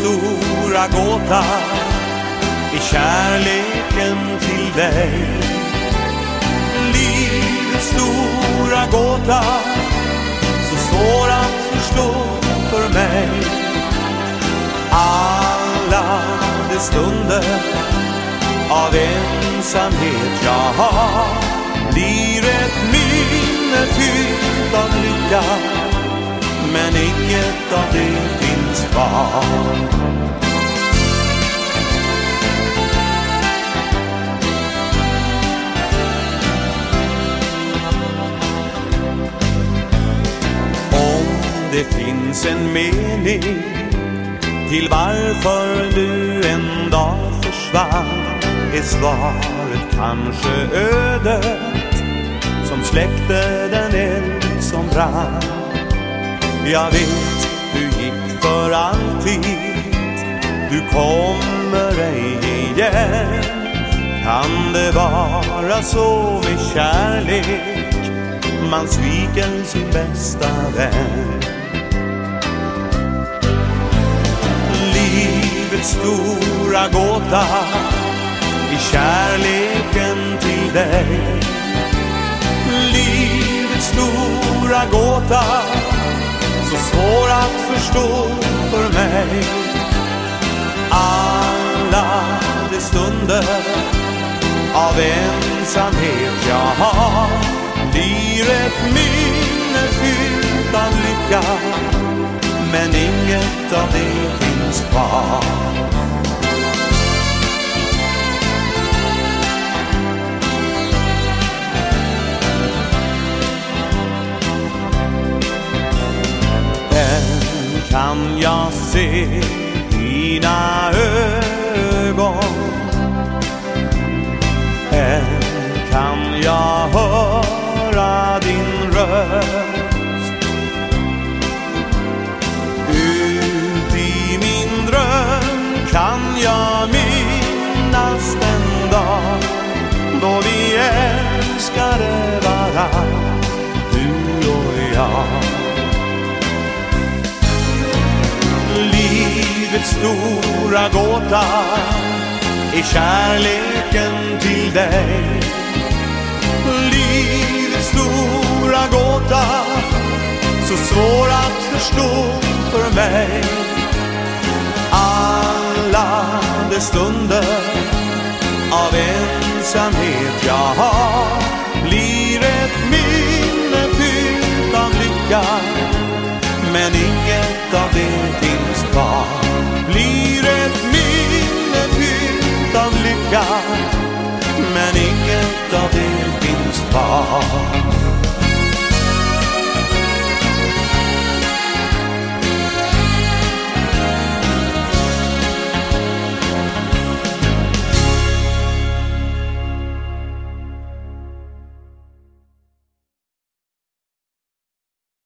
stora gåta i kärleken till dig. Livets stora gåta, så svår att förstå för mig. Alla de stunder av ensamhet jag har blir ett minne fyllt av lycka men inget av det finns en mening till varför du en dag försvann. Är svaret kanske ödet som släckte den eld som brann? Jag vet du gick för alltid. Du kommer ej igen. Kan det vara så med kärlek? Man sviker sin bästa vän. Livets stora gåta i kärleken till dig. Livets stora gåta så svår att förstå för mig. Alla de stunder av ensamhet jag har blir ett minne fyllt av lycka men inget av kan jag se dina ögon. Än kan jag höra din röst. Ut i min dröm kan jag minnas den dag då vi älskade varann, du och jag. Livets stora gåta är kärleken till dig. Livets stora gåta så svår att förstå för mig. Alla de stunder av ensamhet jag har. Lycka